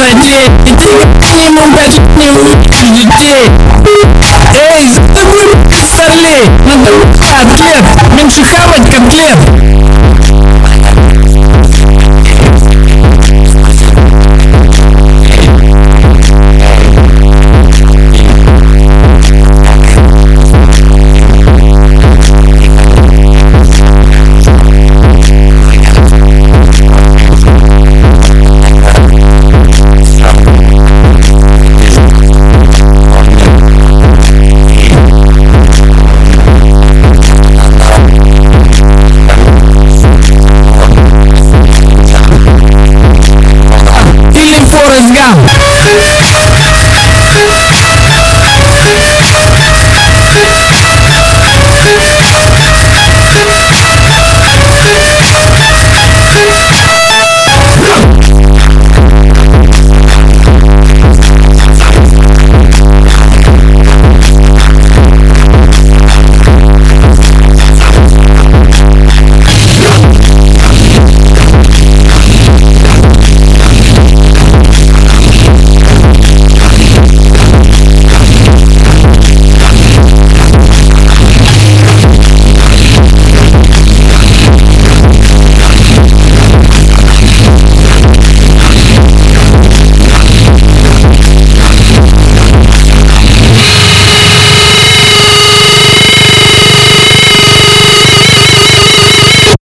красоте ground